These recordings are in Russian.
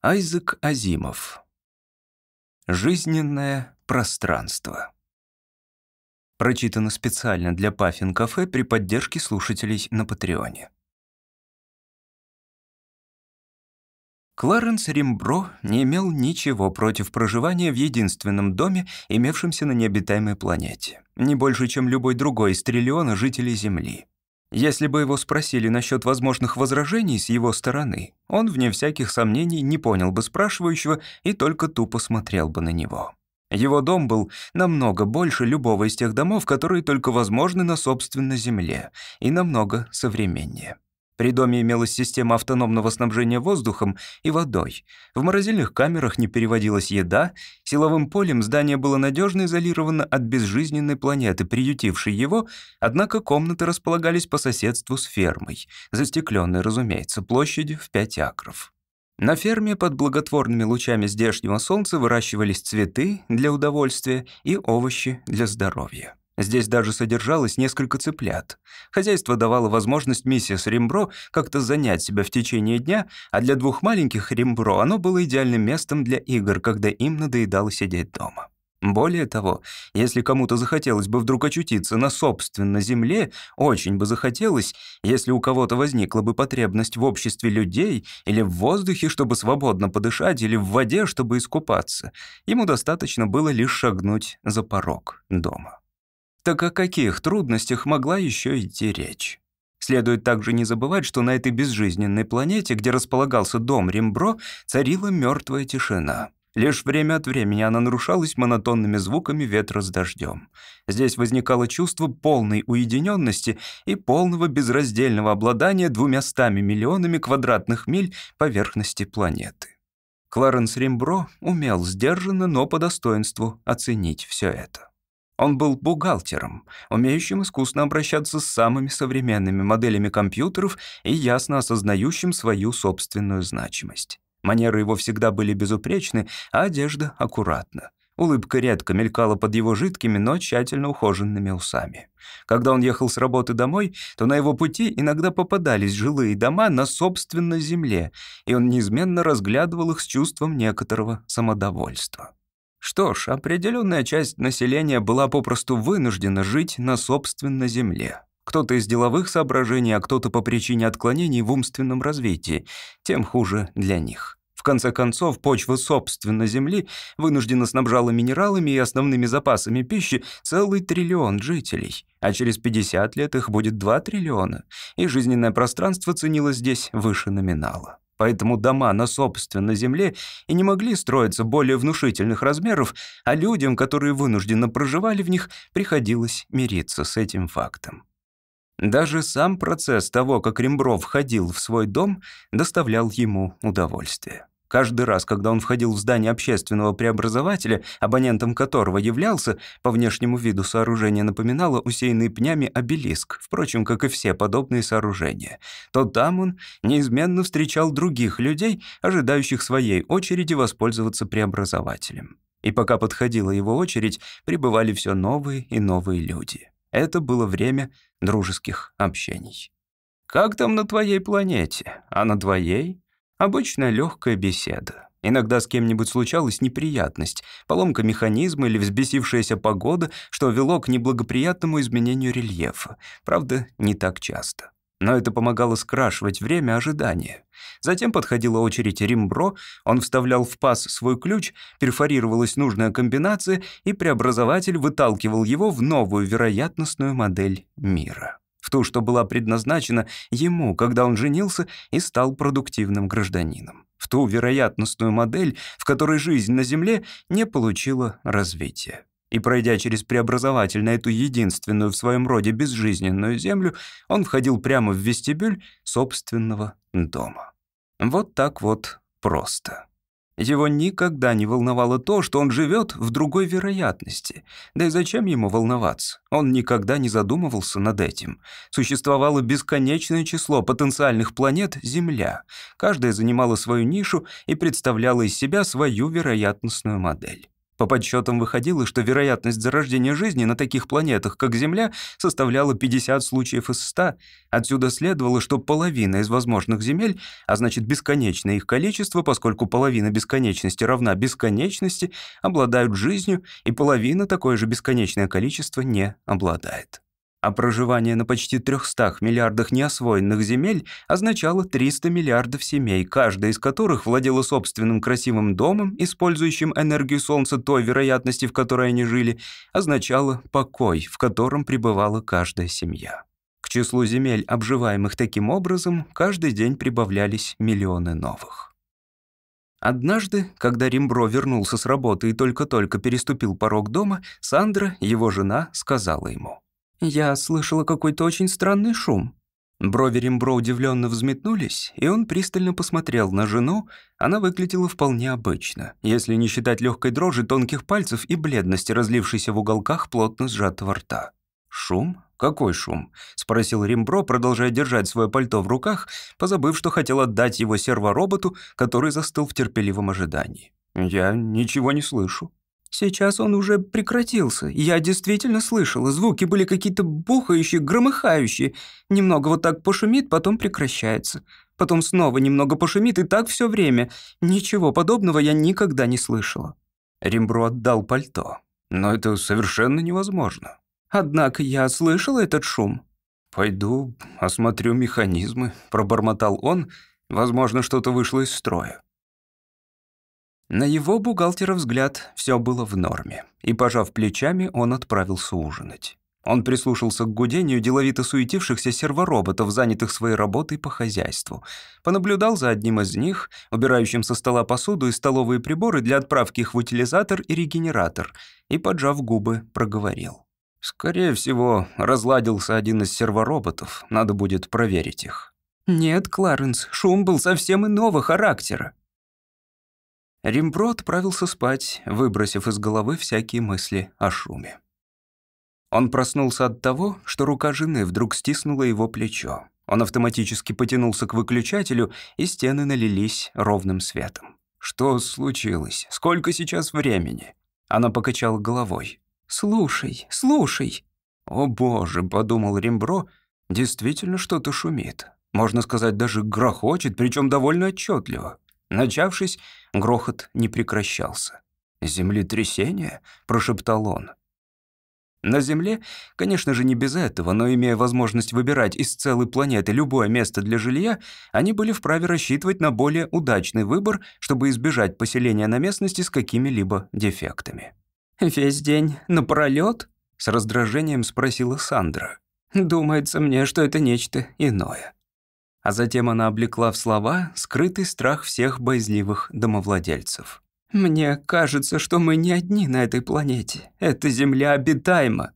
Айзек Азимов. Жизненное пространство. Прочитано специально для Паффин Кафе при поддержке слушателей на Патреоне. Кларенс Римбро не имел ничего против проживания в единственном доме, имевшемся на необитаемой планете. Не больше, чем любой другой из триллиона жителей Земли. Если бы его спросили насчет возможных возражений с его стороны, он, вне всяких сомнений, не понял бы спрашивающего и только тупо смотрел бы на него. Его дом был намного больше любого из тех домов, которые только возможны на собственной земле, и намного современнее. При доме имелась система автономного снабжения воздухом и водой. В морозильных камерах не переводилась еда, силовым полем здание было надежно изолировано от безжизненной планеты, приютившей его, однако комнаты располагались по соседству с фермой, застекленной, разумеется, площадью в 5 акров. На ферме под благотворными лучами здешнего солнца выращивались цветы для удовольствия и овощи для здоровья. Здесь даже содержалось несколько цыплят. Хозяйство давало возможность миссис Римбро как-то занять себя в течение дня, а для двух маленьких Римбро оно было идеальным местом для игр, когда им надоедало сидеть дома. Более того, если кому-то захотелось бы вдруг очутиться на собственной земле, очень бы захотелось, если у кого-то возникла бы потребность в обществе людей или в воздухе, чтобы свободно подышать, или в воде, чтобы искупаться, ему достаточно было лишь шагнуть за порог дома. Так о каких трудностях могла еще идти речь? Следует также не забывать, что на этой безжизненной планете, где располагался дом Римбро, царила мертвая тишина. Лишь время от времени она нарушалась монотонными звуками ветра с дождем. Здесь возникало чувство полной уединенности и полного безраздельного обладания двумястами миллионами квадратных миль поверхности планеты. Кларенс Римбро умел сдержанно, но по достоинству оценить все это. Он был бухгалтером, умеющим искусно обращаться с самыми современными моделями компьютеров и ясно осознающим свою собственную значимость. Манеры его всегда были безупречны, а одежда аккуратна. Улыбка редко мелькала под его жидкими, но тщательно ухоженными усами. Когда он ехал с работы домой, то на его пути иногда попадались жилые дома на собственной земле, и он неизменно разглядывал их с чувством некоторого самодовольства. Что ж, определенная часть населения была попросту вынуждена жить на собственной земле. Кто-то из деловых соображений, а кто-то по причине отклонений в умственном развитии. Тем хуже для них. В конце концов, почва собственной земли вынуждена снабжала минералами и основными запасами пищи целый триллион жителей, а через 50 лет их будет 2 триллиона, и жизненное пространство ценилось здесь выше номинала. Поэтому дома на собственной земле и не могли строиться более внушительных размеров, а людям, которые вынужденно проживали в них, приходилось мириться с этим фактом. Даже сам процесс того, как Рембров входил в свой дом, доставлял ему удовольствие. Каждый раз, когда он входил в здание общественного преобразователя, абонентом которого являлся, по внешнему виду сооружение напоминало усеянный пнями обелиск, впрочем, как и все подобные сооружения, то там он неизменно встречал других людей, ожидающих своей очереди воспользоваться преобразователем. И пока подходила его очередь, прибывали все новые и новые люди. Это было время дружеских общений. «Как там на твоей планете? А на твоей?» Обычная легкая беседа. Иногда с кем-нибудь случалась неприятность, поломка механизма или взбесившаяся погода, что вело к неблагоприятному изменению рельефа. Правда, не так часто. Но это помогало скрашивать время ожидания. Затем подходила очередь Римбро, он вставлял в паз свой ключ, перфорировалась нужная комбинация, и преобразователь выталкивал его в новую вероятностную модель мира в ту, что была предназначена ему, когда он женился и стал продуктивным гражданином, в ту вероятностную модель, в которой жизнь на Земле не получила развития. И пройдя через преобразователь на эту единственную в своем роде безжизненную Землю, он входил прямо в вестибюль собственного дома. Вот так вот просто. Его никогда не волновало то, что он живет в другой вероятности. Да и зачем ему волноваться? Он никогда не задумывался над этим. Существовало бесконечное число потенциальных планет Земля. Каждая занимала свою нишу и представляла из себя свою вероятностную модель. По подсчетам выходило, что вероятность зарождения жизни на таких планетах, как Земля, составляла 50 случаев из 100. Отсюда следовало, что половина из возможных земель, а значит бесконечное их количество, поскольку половина бесконечности равна бесконечности, обладают жизнью, и половина такое же бесконечное количество не обладает а проживание на почти 300 миллиардах неосвоенных земель означало 300 миллиардов семей, каждая из которых владела собственным красивым домом, использующим энергию Солнца той вероятности, в которой они жили, означало покой, в котором пребывала каждая семья. К числу земель, обживаемых таким образом, каждый день прибавлялись миллионы новых. Однажды, когда Римбро вернулся с работы и только-только переступил порог дома, Сандра, его жена, сказала ему — «Я слышала какой-то очень странный шум». Брови Римбро удивленно взметнулись, и он пристально посмотрел на жену. Она выглядела вполне обычно, если не считать легкой дрожи тонких пальцев и бледности, разлившейся в уголках плотно сжатого рта. «Шум? Какой шум?» — спросил Римбро, продолжая держать свое пальто в руках, позабыв, что хотел отдать его сервороботу, который застыл в терпеливом ожидании. «Я ничего не слышу». Сейчас он уже прекратился. Я действительно слышала. Звуки были какие-то бухающие, громыхающие. Немного вот так пошумит, потом прекращается. Потом снова немного пошумит, и так все время. Ничего подобного я никогда не слышала. Римбру отдал пальто. Но это совершенно невозможно. Однако я слышала этот шум. «Пойду осмотрю механизмы», — пробормотал он. «Возможно, что-то вышло из строя». На его бухгалтера взгляд все было в норме, и, пожав плечами, он отправился ужинать. Он прислушался к гудению деловито суетившихся сервороботов, занятых своей работой по хозяйству. Понаблюдал за одним из них, убирающим со стола посуду и столовые приборы для отправки их в утилизатор и регенератор, и, поджав губы, проговорил. «Скорее всего, разладился один из сервороботов, надо будет проверить их». «Нет, Кларенс, шум был совсем иного характера. Римбро отправился спать, выбросив из головы всякие мысли о шуме. Он проснулся от того, что рука жены вдруг стиснула его плечо. Он автоматически потянулся к выключателю, и стены налились ровным светом. «Что случилось? Сколько сейчас времени?» Она покачала головой. «Слушай, слушай!» «О боже!» — подумал Римбро. «Действительно что-то шумит. Можно сказать, даже грохочет, причем довольно отчетливо. Начавшись, грохот не прекращался. «Землетрясение?» — прошептал он. На Земле, конечно же, не без этого, но имея возможность выбирать из целой планеты любое место для жилья, они были вправе рассчитывать на более удачный выбор, чтобы избежать поселения на местности с какими-либо дефектами. «Весь день напролёт?» — с раздражением спросила Сандра. «Думается мне, что это нечто иное» а затем она облекла в слова скрытый страх всех боязливых домовладельцев. «Мне кажется, что мы не одни на этой планете. Эта Земля обитаема».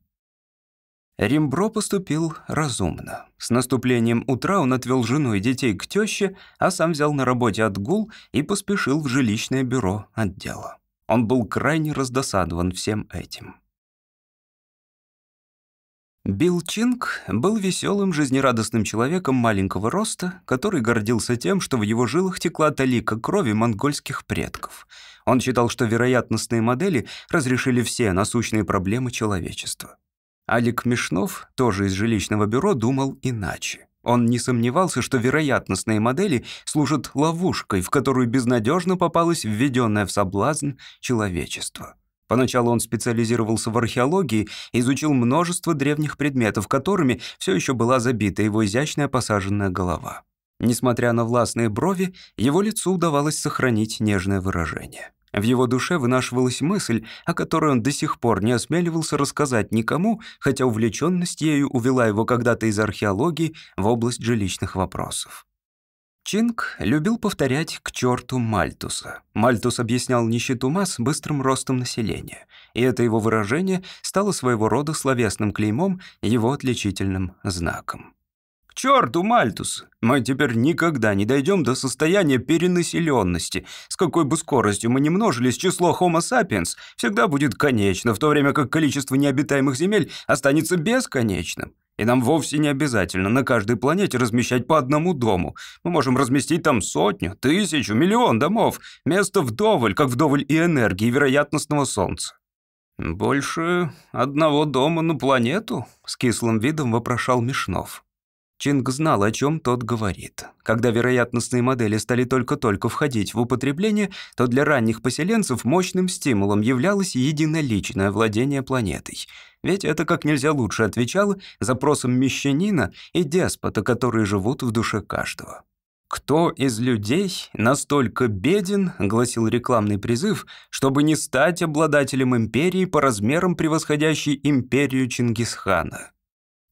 Римбро поступил разумно. С наступлением утра он отвел жену и детей к тёще, а сам взял на работе отгул и поспешил в жилищное бюро отдела. Он был крайне раздосадован всем этим. Билл Чинг был веселым, жизнерадостным человеком маленького роста, который гордился тем, что в его жилах текла талика крови монгольских предков. Он считал, что вероятностные модели разрешили все насущные проблемы человечества. Алик Мишнов, тоже из жилищного бюро, думал иначе. Он не сомневался, что вероятностные модели служат ловушкой, в которую безнадежно попалось введенное в соблазн человечество. Поначалу он специализировался в археологии изучил множество древних предметов, которыми все еще была забита его изящная посаженная голова. Несмотря на властные брови, его лицу удавалось сохранить нежное выражение. В его душе вынашивалась мысль, о которой он до сих пор не осмеливался рассказать никому, хотя увлеченность ею увела его когда-то из археологии в область жилищных вопросов. Чинг любил повторять «к черту Мальтуса». Мальтус объяснял нищету масс быстрым ростом населения, и это его выражение стало своего рода словесным клеймом, его отличительным знаком. «К черту Мальтус! Мы теперь никогда не дойдем до состояния перенаселенности. С какой бы скоростью мы ни множились, число Homo sapiens всегда будет конечно, в то время как количество необитаемых земель останется бесконечным. И нам вовсе не обязательно на каждой планете размещать по одному дому. Мы можем разместить там сотню, тысячу, миллион домов. Место вдоволь, как вдоволь и энергии вероятностного Солнца. «Больше одного дома на планету?» — с кислым видом вопрошал Мишнов. Чинг знал, о чем тот говорит. Когда вероятностные модели стали только-только входить в употребление, то для ранних поселенцев мощным стимулом являлось единоличное владение планетой. Ведь это как нельзя лучше отвечало запросам мещанина и деспота, которые живут в душе каждого. «Кто из людей настолько беден, — гласил рекламный призыв, — чтобы не стать обладателем империи по размерам превосходящей империю Чингисхана?»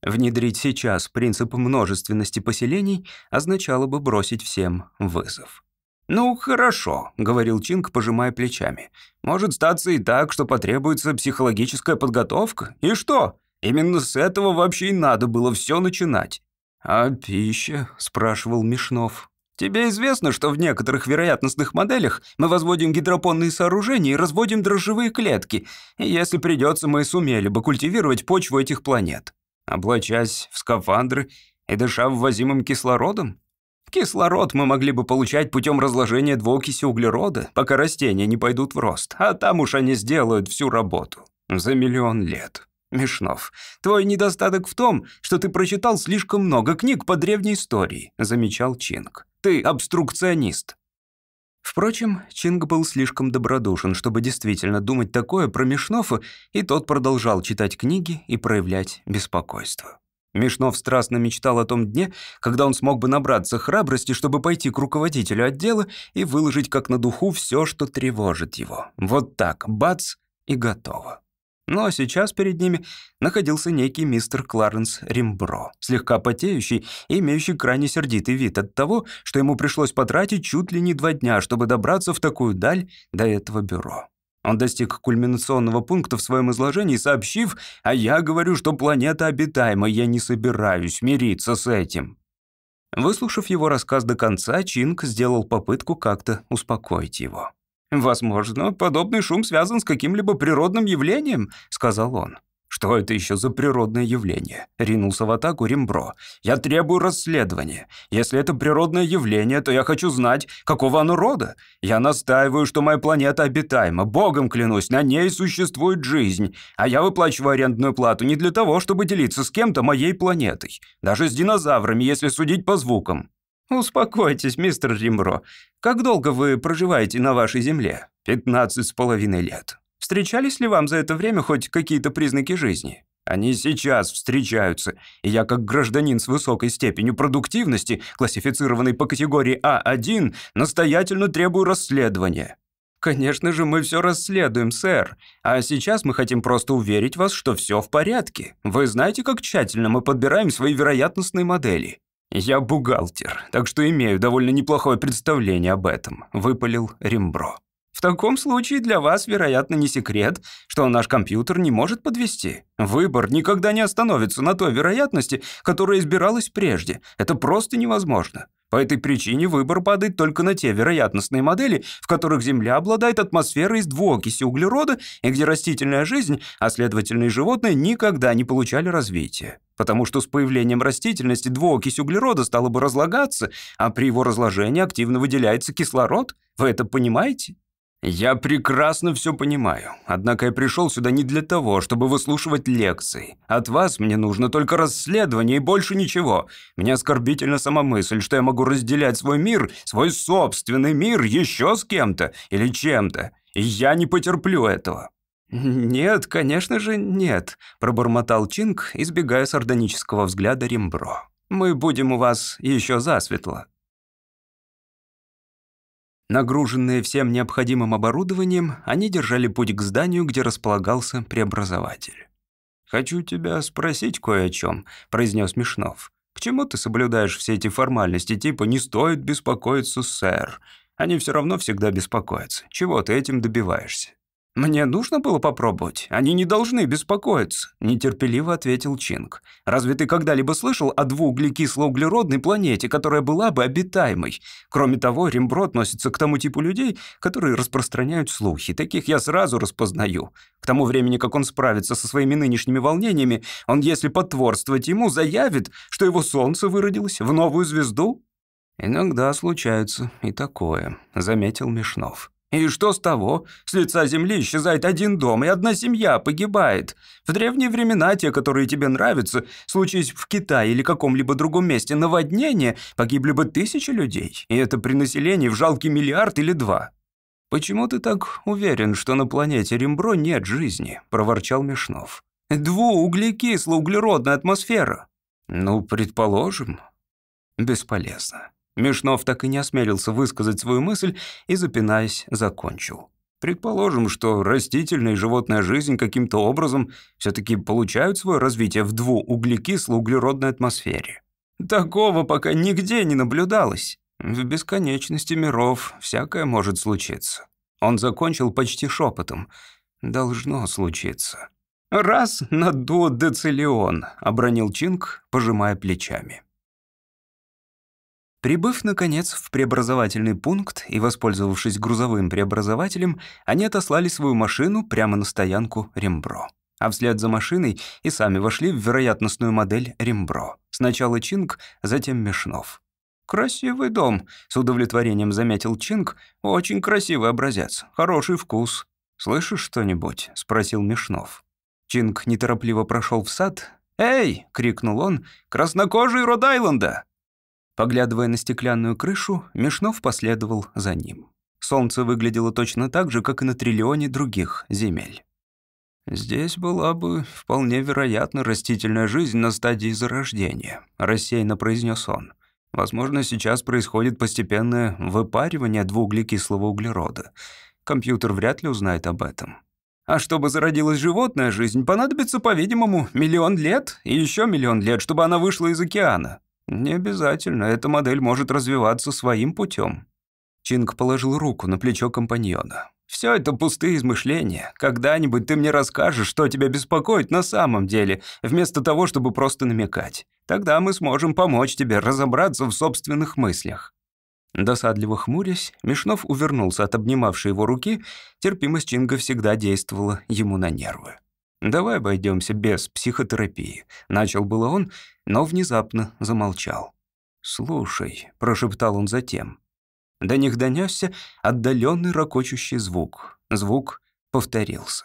Внедрить сейчас принцип множественности поселений означало бы бросить всем вызов. «Ну, хорошо», — говорил Чинг, пожимая плечами. «Может статься и так, что потребуется психологическая подготовка? И что? Именно с этого вообще и надо было все начинать». «А пища?» — спрашивал Мишнов. «Тебе известно, что в некоторых вероятностных моделях мы возводим гидропонные сооружения и разводим дрожжевые клетки, если придется, мы сумели бы культивировать почву этих планет» облачась в скафандры и дыша ввозимым кислородом? Кислород мы могли бы получать путем разложения двуокиси углерода, пока растения не пойдут в рост, а там уж они сделают всю работу. За миллион лет. Мишнов, твой недостаток в том, что ты прочитал слишком много книг по древней истории, замечал Чинг. Ты обструкционист. Впрочем, Чинг был слишком добродушен, чтобы действительно думать такое про Мишнова, и тот продолжал читать книги и проявлять беспокойство. Мишнов страстно мечтал о том дне, когда он смог бы набраться храбрости, чтобы пойти к руководителю отдела и выложить как на духу все, что тревожит его. Вот так, бац, и готово. Но сейчас перед ними находился некий мистер Кларенс Римбро, слегка потеющий и имеющий крайне сердитый вид от того, что ему пришлось потратить чуть ли не два дня, чтобы добраться в такую даль до этого бюро. Он достиг кульминационного пункта в своем изложении, сообщив, «А я говорю, что планета обитаема, я не собираюсь мириться с этим». Выслушав его рассказ до конца, Чинг сделал попытку как-то успокоить его. «Возможно, подобный шум связан с каким-либо природным явлением», — сказал он. «Что это еще за природное явление?» — ринулся в атаку Римбро. «Я требую расследования. Если это природное явление, то я хочу знать, какого оно рода. Я настаиваю, что моя планета обитаема. Богом клянусь, на ней существует жизнь. А я выплачиваю арендную плату не для того, чтобы делиться с кем-то моей планетой. Даже с динозаврами, если судить по звукам. «Успокойтесь, мистер Римбро. Как долго вы проживаете на вашей земле?» «Пятнадцать с половиной лет. Встречались ли вам за это время хоть какие-то признаки жизни?» «Они сейчас встречаются, и я, как гражданин с высокой степенью продуктивности, классифицированный по категории А1, настоятельно требую расследования». «Конечно же, мы все расследуем, сэр. А сейчас мы хотим просто уверить вас, что все в порядке. Вы знаете, как тщательно мы подбираем свои вероятностные модели?» «Я бухгалтер, так что имею довольно неплохое представление об этом», — выпалил Римбро. «В таком случае для вас, вероятно, не секрет, что наш компьютер не может подвести. Выбор никогда не остановится на той вероятности, которая избиралась прежде. Это просто невозможно. По этой причине выбор падает только на те вероятностные модели, в которых Земля обладает атмосферой из двуокиси углерода и где растительная жизнь, а следовательно и животные, никогда не получали развития. Потому что с появлением растительности двуокись углерода стала бы разлагаться, а при его разложении активно выделяется кислород. Вы это понимаете? «Я прекрасно все понимаю. Однако я пришел сюда не для того, чтобы выслушивать лекции. От вас мне нужно только расследование и больше ничего. Мне оскорбительна сама мысль, что я могу разделять свой мир, свой собственный мир еще с кем-то или чем-то. И я не потерплю этого». «Нет, конечно же, нет», — пробормотал Чинг, избегая сардонического взгляда Римбро. «Мы будем у вас еще засветло». Нагруженные всем необходимым оборудованием, они держали путь к зданию, где располагался преобразователь. «Хочу тебя спросить кое о чем», — произнес Мишнов. «К чему ты соблюдаешь все эти формальности, типа «не стоит беспокоиться, сэр»? Они все равно всегда беспокоятся. Чего ты этим добиваешься?» «Мне нужно было попробовать. Они не должны беспокоиться», — нетерпеливо ответил Чинг. «Разве ты когда-либо слышал о двууглекислоуглеродной планете, которая была бы обитаемой? Кроме того, Римбро относится к тому типу людей, которые распространяют слухи. Таких я сразу распознаю. К тому времени, как он справится со своими нынешними волнениями, он, если потворствовать ему, заявит, что его солнце выродилось в новую звезду». «Иногда случается и такое», — заметил Мишнов. И что с того? С лица земли исчезает один дом, и одна семья погибает. В древние времена те, которые тебе нравятся, случись в Китае или каком-либо другом месте наводнение, погибли бы тысячи людей. И это при населении в жалкий миллиард или два. «Почему ты так уверен, что на планете Римбро нет жизни?» – проворчал Мишнов. «Двууглекисло-углеродная атмосфера». «Ну, предположим». «Бесполезно. Мишнов так и не осмелился высказать свою мысль и, запинаясь, закончил. Предположим, что растительная и животная жизнь каким-то образом все-таки получают свое развитие в двууглекисло-углеродной атмосфере. Такого пока нигде не наблюдалось. В бесконечности миров всякое может случиться. Он закончил почти шепотом. «Должно случиться». «Раз на дуодецилион», — обронил Чинг, пожимая плечами. Прибыв, наконец, в преобразовательный пункт и воспользовавшись грузовым преобразователем, они отослали свою машину прямо на стоянку Рембро. А вслед за машиной и сами вошли в вероятностную модель Рембро. Сначала Чинг, затем Мешнов. «Красивый дом», — с удовлетворением заметил Чинг. «Очень красивый образец, хороший вкус». «Слышишь что-нибудь?» — спросил Мешнов. Чинг неторопливо прошел в сад. «Эй!» — крикнул он. «Краснокожий Род-Айленда!» Поглядывая на стеклянную крышу, Мишнов последовал за ним. Солнце выглядело точно так же, как и на триллионе других земель. «Здесь была бы вполне вероятна растительная жизнь на стадии зарождения», — рассеянно произнес он. «Возможно, сейчас происходит постепенное выпаривание двууглекислого углерода. Компьютер вряд ли узнает об этом. А чтобы зародилась животная жизнь, понадобится, по-видимому, миллион лет и еще миллион лет, чтобы она вышла из океана. «Не обязательно. Эта модель может развиваться своим путем». Чинг положил руку на плечо компаньона. «Все это пустые измышления. Когда-нибудь ты мне расскажешь, что тебя беспокоит на самом деле, вместо того, чтобы просто намекать. Тогда мы сможем помочь тебе разобраться в собственных мыслях». Досадливо хмурясь, Мишнов увернулся от обнимавшей его руки, терпимость Чинга всегда действовала ему на нервы. «Давай обойдемся без психотерапии», — начал было он, но внезапно замолчал. «Слушай», — прошептал он затем. До них донесся отдаленный ракочущий звук. Звук повторился.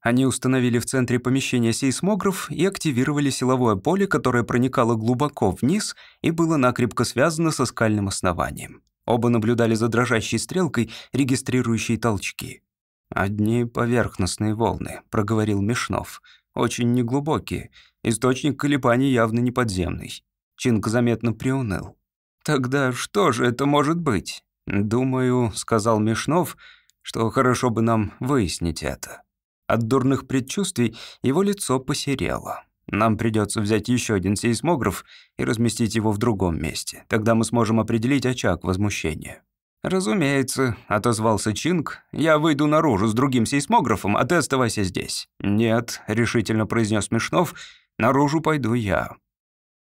Они установили в центре помещения сейсмограф и активировали силовое поле, которое проникало глубоко вниз и было накрепко связано со скальным основанием. Оба наблюдали за дрожащей стрелкой, регистрирующей толчки. «Одни поверхностные волны», — проговорил Мишнов. «Очень неглубокие. Источник колебаний явно не подземный». Чинг заметно приуныл. «Тогда что же это может быть?» «Думаю», — сказал Мишнов, «что хорошо бы нам выяснить это». От дурных предчувствий его лицо посерело. Нам придется взять еще один сейсмограф и разместить его в другом месте. Тогда мы сможем определить очаг возмущения. «Разумеется», — отозвался Чинг. «Я выйду наружу с другим сейсмографом, а ты оставайся здесь». «Нет», — решительно произнес Мишнов, — «наружу пойду я».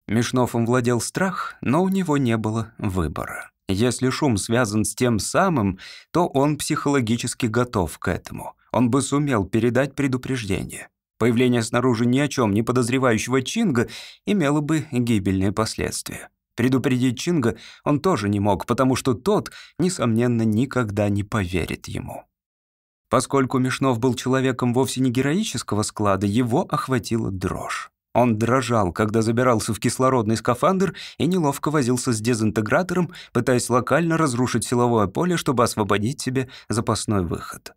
Мишновым владел страх, но у него не было выбора. Если шум связан с тем самым, то он психологически готов к этому. Он бы сумел передать предупреждение. Появление снаружи ни о чем не подозревающего Чинга имело бы гибельные последствия. Предупредить Чинга он тоже не мог, потому что тот, несомненно, никогда не поверит ему. Поскольку Мишнов был человеком вовсе не героического склада, его охватила дрожь. Он дрожал, когда забирался в кислородный скафандр и неловко возился с дезинтегратором, пытаясь локально разрушить силовое поле, чтобы освободить себе запасной выход.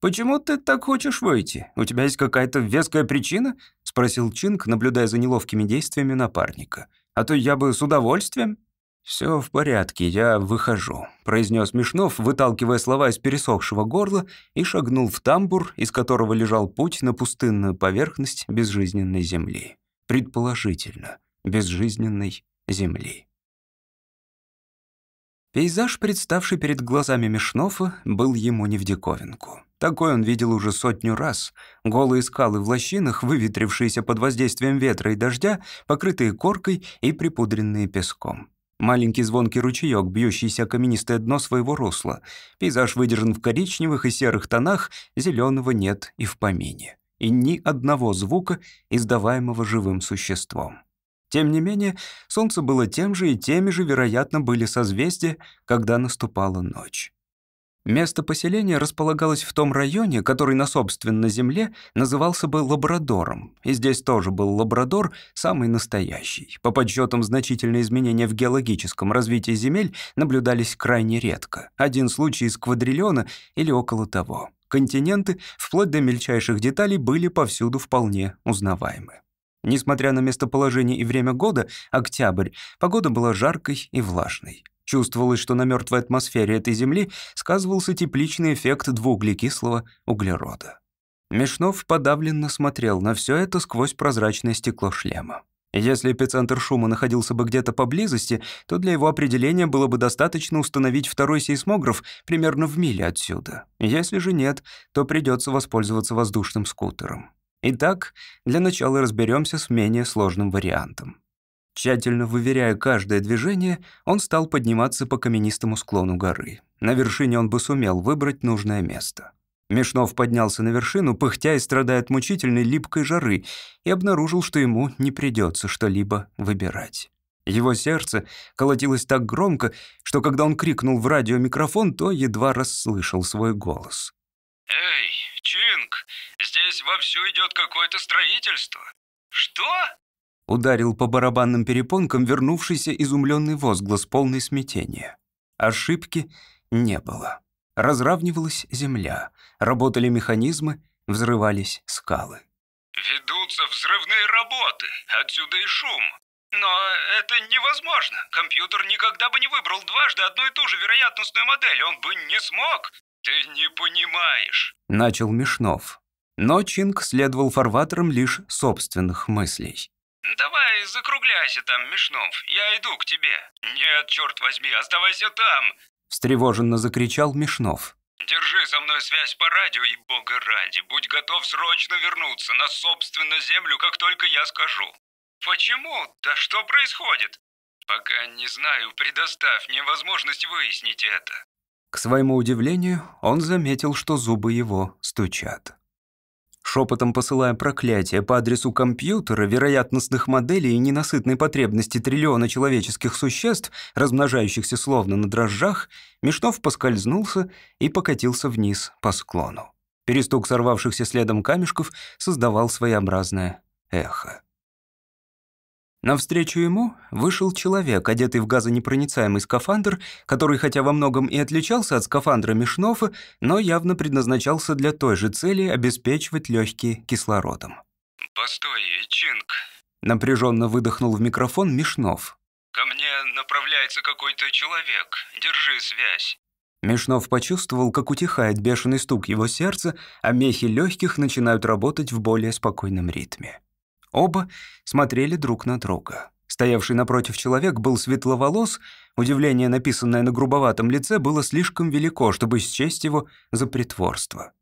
«Почему ты так хочешь выйти? У тебя есть какая-то веская причина?» — спросил Чинг, наблюдая за неловкими действиями напарника а то я бы с удовольствием». «Все в порядке, я выхожу», — произнес Мишнов, выталкивая слова из пересохшего горла и шагнул в тамбур, из которого лежал путь на пустынную поверхность безжизненной земли. Предположительно, безжизненной земли. Пейзаж, представший перед глазами Мишнова, был ему не в диковинку. Такой он видел уже сотню раз. Голые скалы в лощинах, выветрившиеся под воздействием ветра и дождя, покрытые коркой и припудренные песком. Маленький звонкий ручеёк, бьющийся каменистое дно своего русла. Пейзаж выдержан в коричневых и серых тонах, зеленого нет и в помине. И ни одного звука, издаваемого живым существом. Тем не менее, солнце было тем же, и теми же, вероятно, были созвездия, когда наступала ночь. Место поселения располагалось в том районе, который на собственной земле назывался бы Лабрадором. И здесь тоже был Лабрадор, самый настоящий. По подсчетам, значительные изменения в геологическом развитии земель наблюдались крайне редко. Один случай из квадриллиона или около того. Континенты, вплоть до мельчайших деталей, были повсюду вполне узнаваемы. Несмотря на местоположение и время года, октябрь, погода была жаркой и влажной. Чувствовалось, что на мертвой атмосфере этой Земли сказывался тепличный эффект двуглекислого углерода. Мешнов подавленно смотрел на все это сквозь прозрачное стекло шлема. Если эпицентр шума находился бы где-то поблизости, то для его определения было бы достаточно установить второй сейсмограф примерно в миле отсюда. Если же нет, то придется воспользоваться воздушным скутером. Итак, для начала разберемся с менее сложным вариантом. Тщательно выверяя каждое движение, он стал подниматься по каменистому склону горы. На вершине он бы сумел выбрать нужное место. Мешнов поднялся на вершину, пыхтя и страдая от мучительной липкой жары, и обнаружил, что ему не придется что-либо выбирать. Его сердце колотилось так громко, что когда он крикнул в радиомикрофон, то едва расслышал свой голос. «Эй, Чинг, здесь вовсю идет какое-то строительство. Что?» Ударил по барабанным перепонкам вернувшийся изумленный возглас, полный смятения. Ошибки не было. Разравнивалась земля, работали механизмы, взрывались скалы. «Ведутся взрывные работы, отсюда и шум. Но это невозможно. Компьютер никогда бы не выбрал дважды одну и ту же вероятностную модель, он бы не смог. Ты не понимаешь», — начал Мишнов. Но Чинг следовал фарватерам лишь собственных мыслей. «Давай закругляйся там, Мишнов, я иду к тебе». «Нет, черт возьми, оставайся там!» Встревоженно закричал Мишнов. «Держи со мной связь по радио и, бога ради, будь готов срочно вернуться на собственную землю, как только я скажу». «Почему? Да что происходит?» «Пока не знаю, предоставь мне возможность выяснить это». К своему удивлению, он заметил, что зубы его стучат шепотом посылая проклятие по адресу компьютера, вероятностных моделей и ненасытной потребности триллиона человеческих существ, размножающихся словно на дрожжах, Мишнов поскользнулся и покатился вниз по склону. Перестук сорвавшихся следом камешков создавал своеобразное эхо. Навстречу ему вышел человек, одетый в газонепроницаемый скафандр, который хотя во многом и отличался от скафандра Мишнофа, но явно предназначался для той же цели обеспечивать легкие кислородом. «Постой, Чинг», — напряженно выдохнул в микрофон Мишнов. «Ко мне направляется какой-то человек. Держи связь». Мишнов почувствовал, как утихает бешеный стук его сердца, а мехи легких начинают работать в более спокойном ритме. Оба смотрели друг на друга. Стоявший напротив человек был светловолос, удивление, написанное на грубоватом лице, было слишком велико, чтобы счесть его за притворство.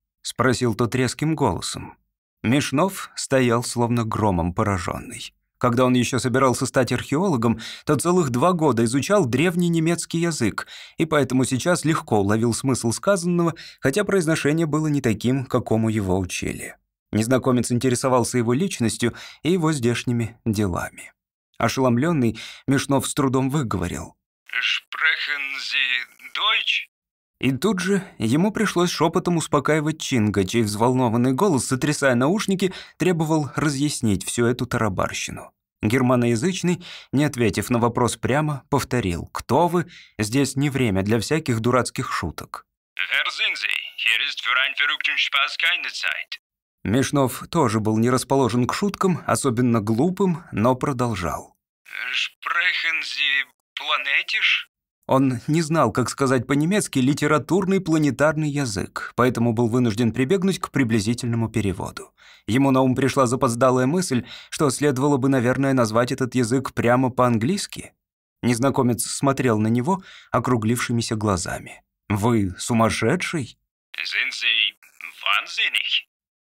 — спросил тот резким голосом. Мишнов стоял словно громом пораженный. Когда он еще собирался стать археологом, то целых два года изучал древний немецкий язык, и поэтому сейчас легко уловил смысл сказанного, хотя произношение было не таким, какому его учили. Незнакомец интересовался его личностью и его здешними делами. Ошеломленный, Мишнов с трудом выговорил. «Sprechen Sie Deutsch?» И тут же ему пришлось шепотом успокаивать Чинга, чей взволнованный голос, сотрясая наушники, требовал разъяснить всю эту тарабарщину. Германоязычный, не ответив на вопрос прямо, повторил «Кто вы? Здесь не время для всяких дурацких шуток». Мишнов тоже был не расположен к шуткам, особенно глупым, но продолжал. «Sprechen Sie Planetisch?» Он не знал, как сказать по-немецки литературный планетарный язык, поэтому был вынужден прибегнуть к приблизительному переводу. Ему на ум пришла запоздалая мысль, что следовало бы, наверное, назвать этот язык прямо по-английски. Незнакомец смотрел на него округлившимися глазами. «Вы сумасшедший?»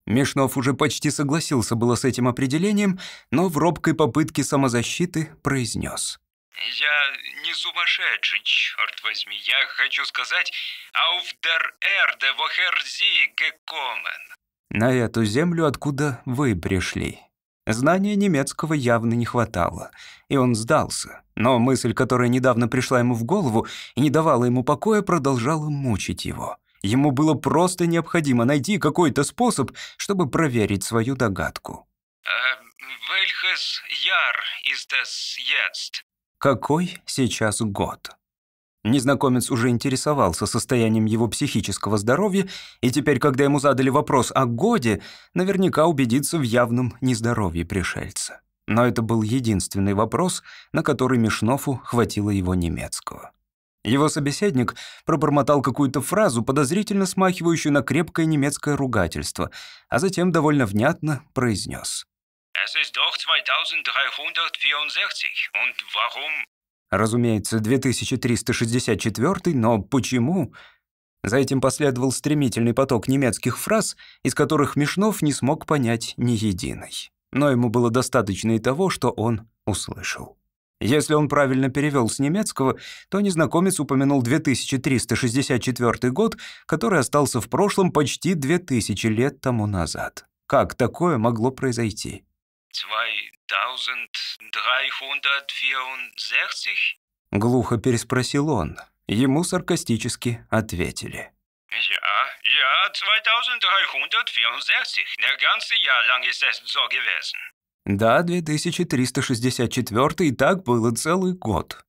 Мишнов уже почти согласился было с этим определением, но в робкой попытке самозащиты произнес. Я не сумасшедший, черт возьми. Я хочу сказать «Auf der Erde, woher Sie gekommen?» На эту землю, откуда вы пришли. Знания немецкого явно не хватало, и он сдался. Но мысль, которая недавно пришла ему в голову и не давала ему покоя, продолжала мучить его. Ему было просто необходимо найти какой-то способ, чтобы проверить свою догадку. Welches Jahr ist es jetzt? Какой сейчас год? Незнакомец уже интересовался состоянием его психического здоровья, и теперь, когда ему задали вопрос о годе, наверняка убедится в явном нездоровье пришельца. Но это был единственный вопрос, на который Мишнофу хватило его немецкого. Его собеседник пробормотал какую-то фразу, подозрительно смахивающую на крепкое немецкое ругательство, а затем довольно внятно произнес. Es ist doch 2364. Und warum? Разумеется, 2364, но почему? За этим последовал стремительный поток немецких фраз, из которых Мишнов не смог понять ни единой. Но ему было достаточно и того, что он услышал. Если он правильно перевел с немецкого, то незнакомец упомянул 2364 год, который остался в прошлом почти 2000 лет тому назад. Как такое могло произойти? 2364? Глухо переспросил он. Ему саркастически ответили. Ja, ja, 2364. Der ganze Jahr lang ist es so gewesen. Да, 2364 и так было целый год.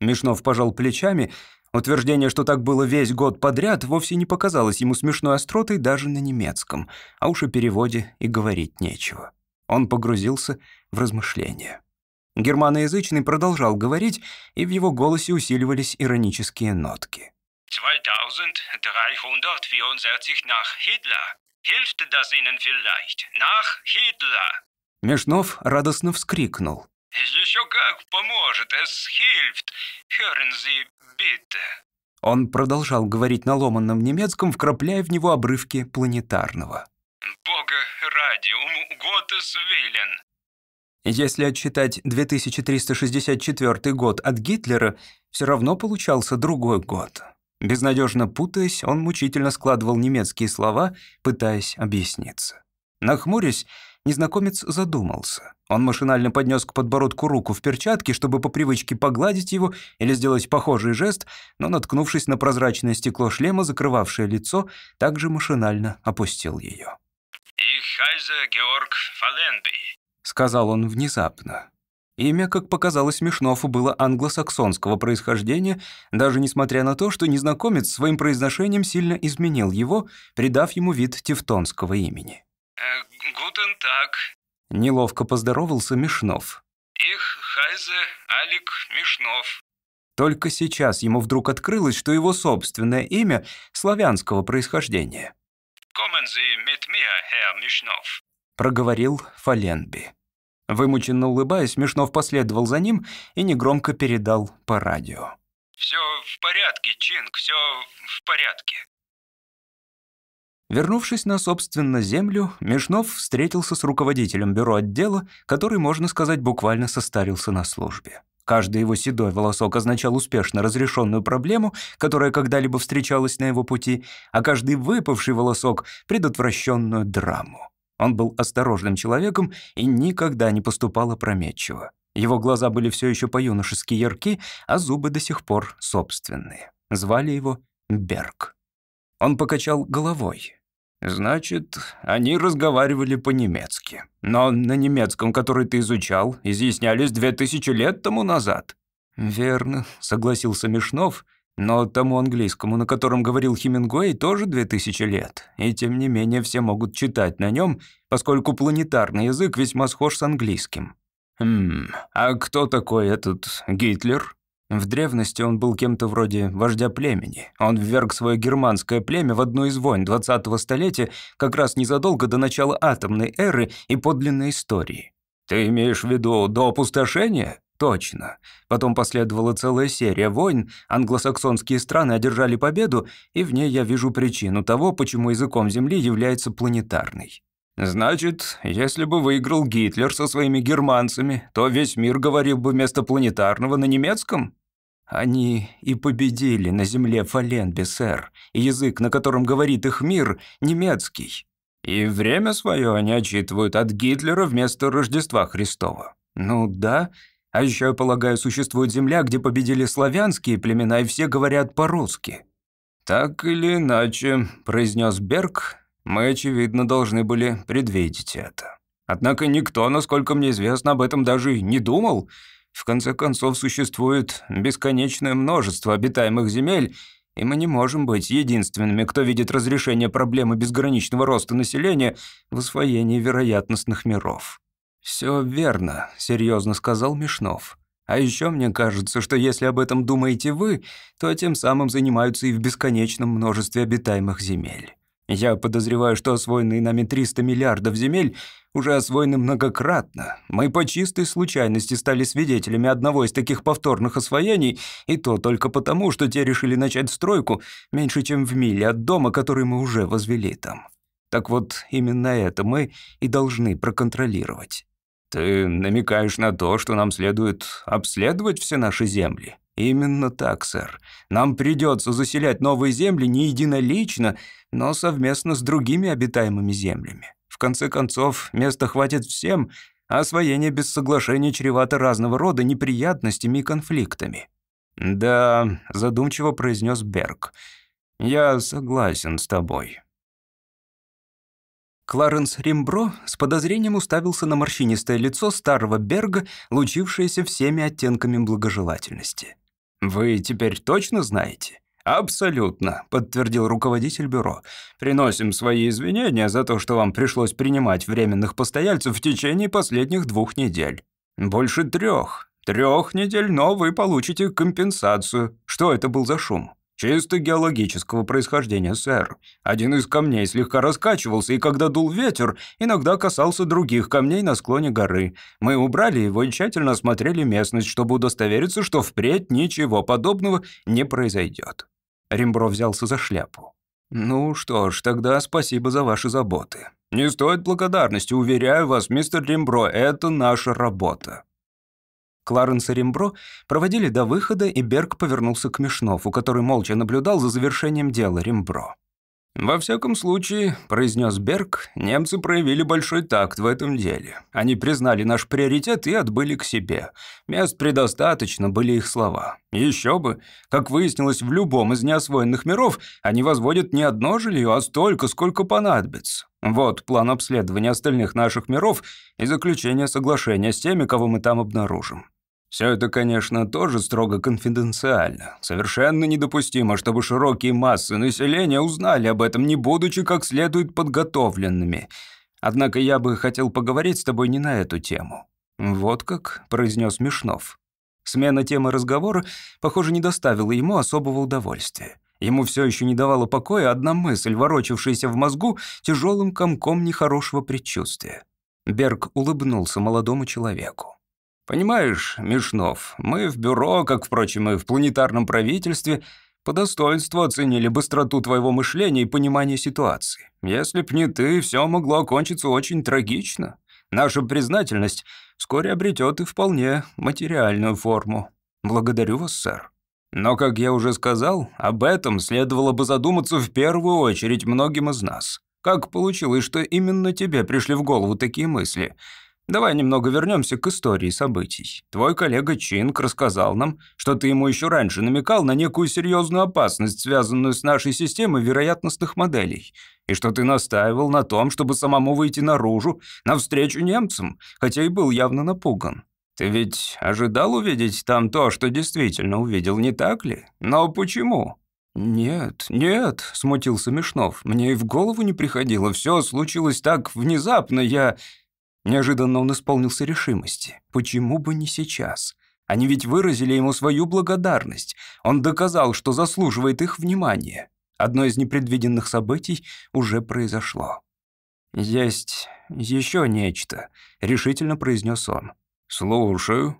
Мишнов пожал плечами. Утверждение, что так было весь год подряд, вовсе не показалось ему смешной остротой даже на немецком, а уж о переводе и говорить нечего. Он погрузился в размышления. Германоязычный продолжал говорить, и в его голосе усиливались иронические нотки. 2364 nach Hitler. Hilft das Ihnen vielleicht? Nach Hitler. Мишнов радостно вскрикнул. Еще как поможет, es hilft. Hören Sie bitte. Он продолжал говорить на ломанном немецком, вкрапляя в него обрывки планетарного. Бога ради, um Gottes Willen. Если отсчитать 2364 год от Гитлера, все равно получался другой год. Безнадежно путаясь, он мучительно складывал немецкие слова, пытаясь объясниться. Нахмурясь, незнакомец задумался. Он машинально поднес к подбородку руку в перчатке, чтобы по привычке погладить его или сделать похожий жест, но, наткнувшись на прозрачное стекло шлема, закрывавшее лицо, также машинально опустил ее. Heiße Georg Fallenby. — сказал он внезапно. Имя, как показалось Мишнофу, было англосаксонского происхождения, даже несмотря на то, что незнакомец своим произношением сильно изменил его, придав ему вид тевтонского имени. Äh, guten Tag. Неловко поздоровался Мишнов. Ich heiße Алик Мишнов. Только сейчас ему вдруг открылось, что его собственное имя славянского происхождения. Kommen Sie mit mir, Herr Мишнов. Проговорил Фаленби. Вымученно улыбаясь, Мишнов последовал за ним и негромко передал по радио. Все в порядке, Чинг, все в порядке. Вернувшись на, собственно, землю, Мишнов встретился с руководителем бюро отдела, который, можно сказать, буквально состарился на службе. Каждый его седой волосок означал успешно разрешенную проблему, которая когда-либо встречалась на его пути, а каждый выпавший волосок — предотвращенную драму. Он был осторожным человеком и никогда не поступал опрометчиво. Его глаза были все еще по-юношески ярки, а зубы до сих пор собственные. Звали его Берг. Он покачал головой. «Значит, они разговаривали по-немецки. Но на немецком, который ты изучал, изъяснялись две тысячи лет тому назад». «Верно», — согласился Мишнов, «но тому английскому, на котором говорил Хемингуэй, тоже две тысячи лет. И тем не менее все могут читать на нем, поскольку планетарный язык весьма схож с английским». «Хм, а кто такой этот Гитлер?» В древности он был кем-то вроде вождя племени. Он вверг свое германское племя в одну из войн 20-го столетия как раз незадолго до начала атомной эры и подлинной истории. «Ты имеешь в виду до опустошения?» Точно. Потом последовала целая серия войн, англосаксонские страны одержали победу, и в ней я вижу причину того, почему языком Земли является планетарный. Значит, если бы выиграл Гитлер со своими германцами, то весь мир говорил бы вместо планетарного на немецком? Они и победили на земле Фаленбе, сэр, и язык, на котором говорит их мир, немецкий. И время свое они отчитывают от Гитлера вместо Рождества Христова. Ну да, а еще, я полагаю, существует земля, где победили славянские племена, и все говорят по-русски. «Так или иначе», — произнес Берг, — «мы, очевидно, должны были предвидеть это. Однако никто, насколько мне известно, об этом даже не думал. В конце концов, существует бесконечное множество обитаемых земель, и мы не можем быть единственными, кто видит разрешение проблемы безграничного роста населения в освоении вероятностных миров. «Все верно», — серьезно сказал Мишнов. «А еще мне кажется, что если об этом думаете вы, то тем самым занимаются и в бесконечном множестве обитаемых земель. Я подозреваю, что освоенные нами 300 миллиардов земель уже освоены многократно. Мы по чистой случайности стали свидетелями одного из таких повторных освоений, и то только потому, что те решили начать стройку меньше, чем в миле от дома, который мы уже возвели там. Так вот, именно это мы и должны проконтролировать. «Ты намекаешь на то, что нам следует обследовать все наши земли?» «Именно так, сэр. Нам придется заселять новые земли не единолично, но совместно с другими обитаемыми землями. В конце концов, места хватит всем, а освоение без соглашения чревато разного рода неприятностями и конфликтами». «Да», — задумчиво произнес Берг, — «я согласен с тобой». Кларенс Римбро с подозрением уставился на морщинистое лицо старого Берга, лучившееся всеми оттенками благожелательности. «Вы теперь точно знаете?» «Абсолютно», — подтвердил руководитель бюро. «Приносим свои извинения за то, что вам пришлось принимать временных постояльцев в течение последних двух недель. Больше трех. Трех недель, но вы получите компенсацию. Что это был за шум?» «Чисто геологического происхождения, сэр. Один из камней слегка раскачивался, и когда дул ветер, иногда касался других камней на склоне горы. Мы убрали его и тщательно осмотрели местность, чтобы удостовериться, что впредь ничего подобного не произойдет». Римбро взялся за шляпу. «Ну что ж, тогда спасибо за ваши заботы. Не стоит благодарности, уверяю вас, мистер Римбро, это наша работа». Кларенс и Римбро проводили до выхода, и Берг повернулся к Мишнову, который молча наблюдал за завершением дела Римбро. «Во всяком случае», — произнес Берг, — «немцы проявили большой такт в этом деле. Они признали наш приоритет и отбыли к себе. Мест предостаточно, были их слова. Еще бы, как выяснилось, в любом из неосвоенных миров они возводят не одно жилье, а столько, сколько понадобится. Вот план обследования остальных наших миров и заключение соглашения с теми, кого мы там обнаружим. Все это, конечно, тоже строго конфиденциально. Совершенно недопустимо, чтобы широкие массы населения узнали об этом, не будучи как следует подготовленными. Однако я бы хотел поговорить с тобой не на эту тему. Вот как, произнес Мишнов. Смена темы разговора, похоже, не доставила ему особого удовольствия. Ему все еще не давала покоя одна мысль, ворочавшаяся в мозгу тяжелым комком нехорошего предчувствия. Берг улыбнулся молодому человеку. Понимаешь, Мишнов, мы в бюро, как, впрочем, и в планетарном правительстве, по достоинству оценили быстроту твоего мышления и понимания ситуации. Если б не ты, все могло окончиться очень трагично. Наша признательность вскоре обретет и вполне материальную форму. Благодарю вас, сэр. Но, как я уже сказал, об этом следовало бы задуматься в первую очередь многим из нас. Как получилось, что именно тебе пришли в голову такие мысли – Давай немного вернемся к истории событий. Твой коллега Чинг рассказал нам, что ты ему еще раньше намекал на некую серьезную опасность, связанную с нашей системой вероятностных моделей, и что ты настаивал на том, чтобы самому выйти наружу, навстречу немцам, хотя и был явно напуган. Ты ведь ожидал увидеть там то, что действительно увидел, не так ли? Но почему? «Нет, нет», — смутился Мишнов. «Мне и в голову не приходило. Все случилось так внезапно. Я...» Неожиданно он исполнился решимости. Почему бы не сейчас? Они ведь выразили ему свою благодарность. Он доказал, что заслуживает их внимания. Одно из непредвиденных событий уже произошло. «Есть еще нечто», — решительно произнес он. «Слушаю».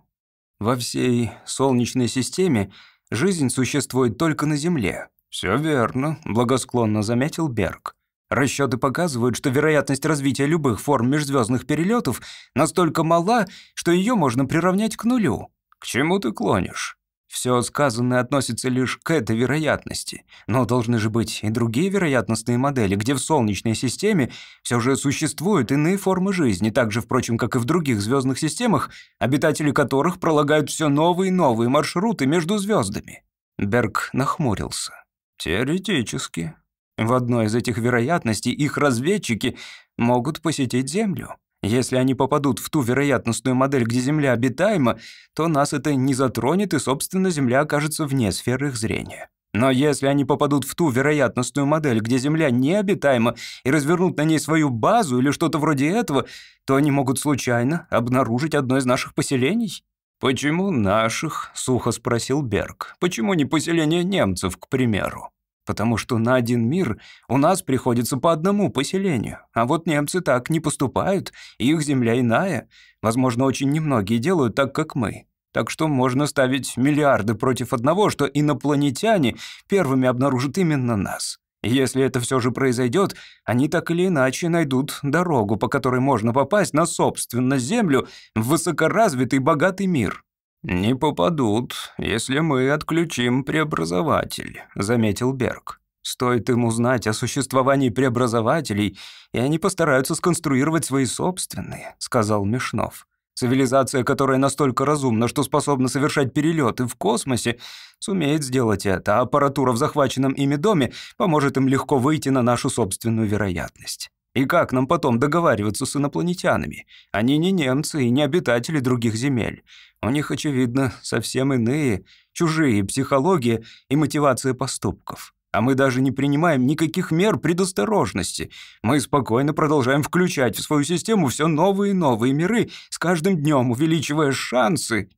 Во всей Солнечной системе жизнь существует только на Земле. Все верно, благосклонно заметил Берг. Расчеты показывают, что вероятность развития любых форм межзвездных перелетов настолько мала, что ее можно приравнять к нулю. К чему ты клонишь? Все сказанное относится лишь к этой вероятности, но должны же быть и другие вероятностные модели, где в Солнечной системе все же существуют иные формы жизни, так же, впрочем, как и в других звездных системах, обитатели которых пролагают все новые и новые маршруты между звездами. Берг нахмурился. Теоретически. В одной из этих вероятностей их разведчики могут посетить Землю. Если они попадут в ту вероятностную модель, где Земля обитаема, то нас это не затронет, и, собственно, Земля окажется вне сферы их зрения. Но если они попадут в ту вероятностную модель, где Земля необитаема, и развернут на ней свою базу или что-то вроде этого, то они могут случайно обнаружить одно из наших поселений. «Почему наших?» — сухо спросил Берг. «Почему не поселение немцев, к примеру?» Потому что на один мир у нас приходится по одному поселению. А вот немцы так не поступают, их земля иная. Возможно, очень немногие делают так, как мы. Так что можно ставить миллиарды против одного, что инопланетяне первыми обнаружат именно нас. Если это все же произойдет, они так или иначе найдут дорогу, по которой можно попасть на собственную Землю в высокоразвитый богатый мир. «Не попадут, если мы отключим преобразователь», — заметил Берг. «Стоит им узнать о существовании преобразователей, и они постараются сконструировать свои собственные», — сказал Мишнов. «Цивилизация, которая настолько разумна, что способна совершать перелеты в космосе, сумеет сделать это, а аппаратура в захваченном ими доме поможет им легко выйти на нашу собственную вероятность». И как нам потом договариваться с инопланетянами? Они не немцы и не обитатели других земель. У них, очевидно, совсем иные, чужие психология и мотивация поступков. А мы даже не принимаем никаких мер предосторожности. Мы спокойно продолжаем включать в свою систему все новые и новые миры, с каждым днем увеличивая шансы.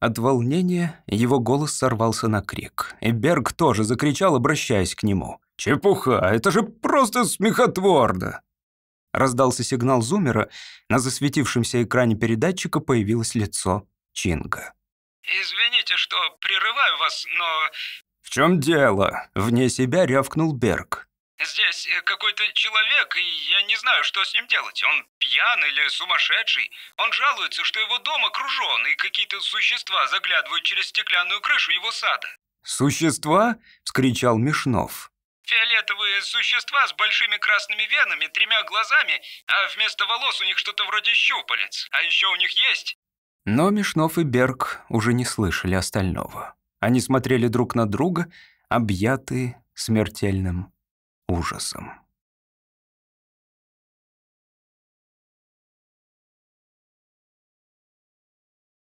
От волнения его голос сорвался на крик, и Берг тоже закричал, обращаясь к нему. «Чепуха! Это же просто смехотворно!» Раздался сигнал зумера, на засветившемся экране передатчика появилось лицо Чинга. «Извините, что прерываю вас, но...» «В чем дело?» — вне себя рявкнул Берг. «Здесь э, какой-то человек, и я не знаю, что с ним делать. Он пьян или сумасшедший. Он жалуется, что его дом окружен, и какие-то существа заглядывают через стеклянную крышу его сада». «Существа?» — вскричал Мишнов. Фиолетовые существа с большими красными венами, тремя глазами, а вместо волос у них что-то вроде щупалец. А еще у них есть но Мишнов и Берг уже не слышали остального. Они смотрели друг на друга, объятые смертельным ужасом.